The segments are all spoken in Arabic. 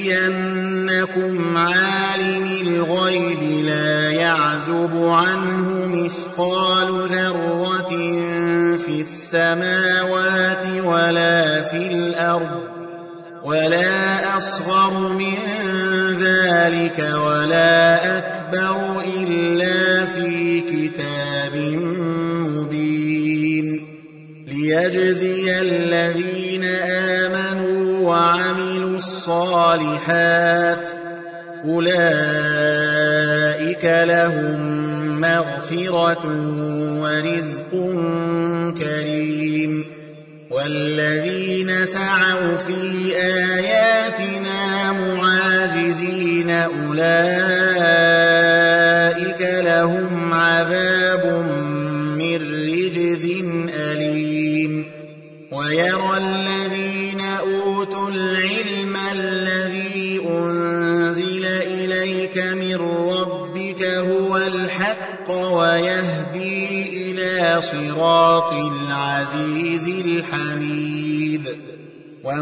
لتأتينكم عالم الغيب لا يعزب عنه مثقال ذرة في السماوات ولا في الأرض ولا أصغر من ذلك ولا أكبر إلا في كتاب مبين ليجزي الذين آمنوا وعملوا الصالحات أولئك لهم مغفرة ورزق كريم والذين سعوا في آياتنا معاجزين أولئك لهم عذاب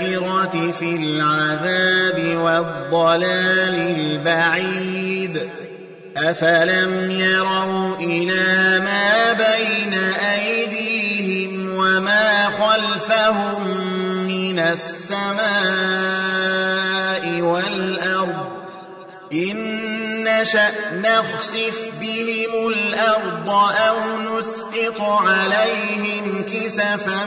بالآخرة في العذاب والضلال البعيد. أفلم يروا إلى ما بين أيديهم وما خلفهم من السماء والأرض إن نشأ نخسف بهم الأرض أو نسقط عليهم كسفا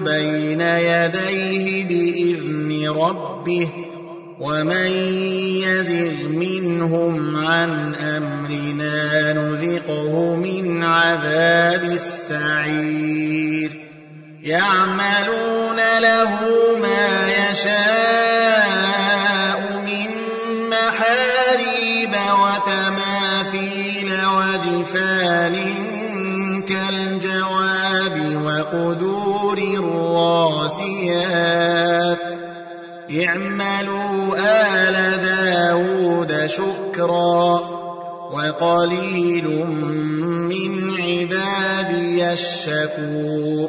بين يديه بإذن ربه ومن يزغ منهم عن أمرنا نذقه من عذاب السعير. يعملون له ما يشاء من محاريب وتماثيل وجفان كالجواب وقدور الراسيات اعملوا آل داود شكرا وقليل من عبادي الشكور.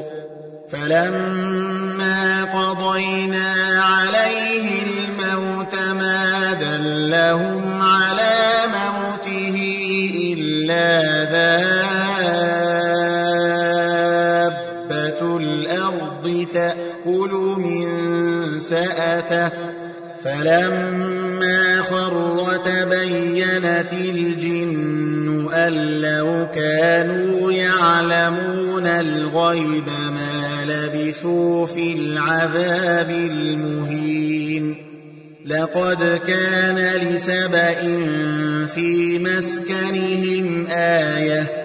فلما قضينا عليه الموت ما دلهم تأكل من سأته فلما خر تبينت الجن أن لو كانوا يعلمون الغيب ما لبثوا في العذاب المهين. لقد كان لسبأ في مسكنهم آية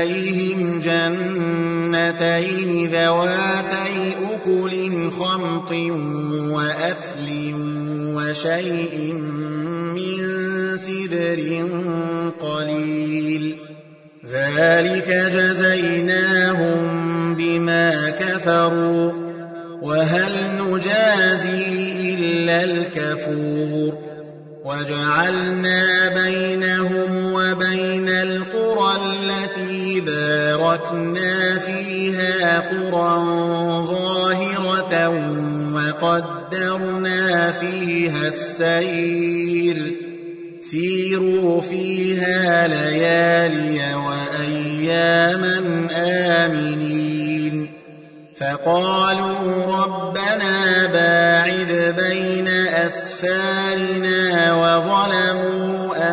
بجنتيهم جنتين ذواتي أكل خمط وأثل وشيء من سدر قليل. ذلك جزيناهم بما كفروا. وهل نجازي إلا الكفور. وجعلنا بينهم باركنا فيها قرى ظاهرة وقدرنا فيها السير. سيروا فيها ليالي وأياما آمنين. فقالوا ربنا باعد بين أسفارنا وظلموا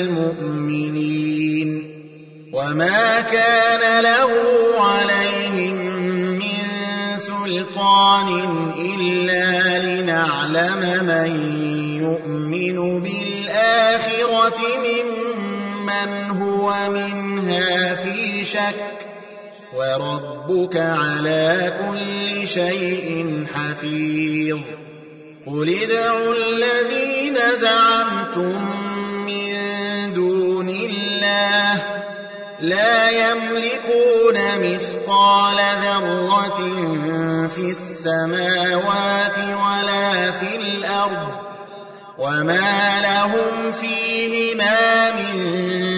المؤمنين وما كان له عليهم من سلطان إلا لنعلم من يؤمن بالآخرة ممن هو منها في شك وربك على كل شيء حفيظ قل ادعوا الذين زعمتم لا يملكون مثقال ذرة في السماوات ولا في الأرض وما لهم فيهما من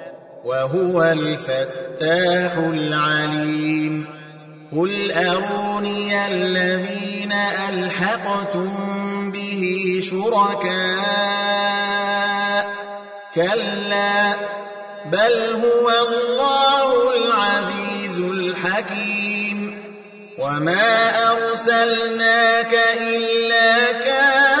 وهو الفتاح العليم. قل أروني الذين ألحقتم به شركاء؟ كلا بل هو الله العزيز الحكيم. وما أرسلناك إلا كافة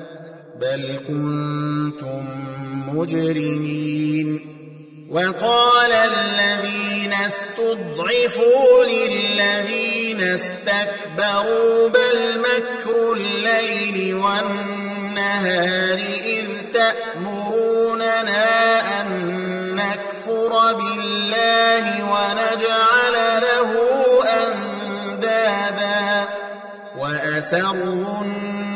بل كنتم مجرمين وقال الذين استضعفوا للذين استكبروا بل مكر الليل والنهار إذ تأمروننا أن نكفر بالله ونجعل له أندادا وأسروا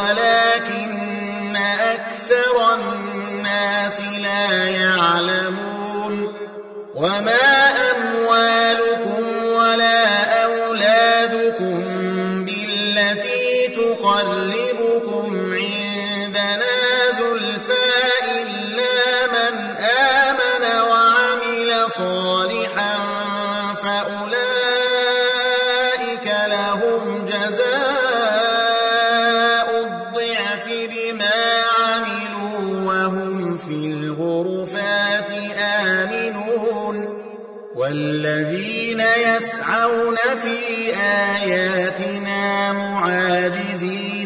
ولكن أكثر الناس لا يعلمون وما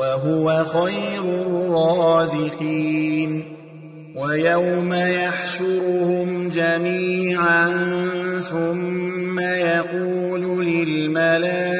وهو خير الرازقين. ويوم يحشرهم جميعا ثم يقول للملائكة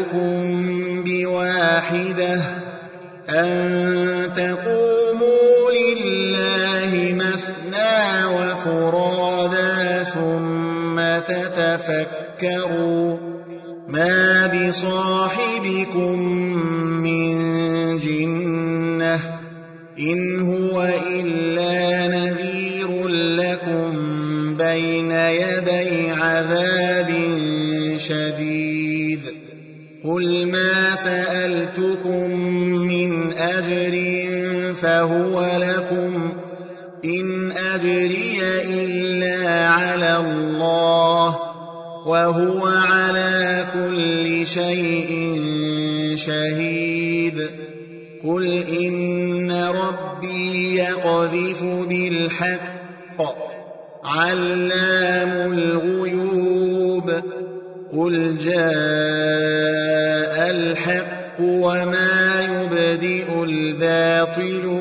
بواحدة أن تقوموا لله مثنى وفرادا ثم تتفكروا ما بصاحبكم فهو لكم إن أجري إلا على الله وهو على كل شيء شهيد. قل إن ربي يقذف بالحق علام الغيوب. قل جاء الحق وما يبدئ الباطل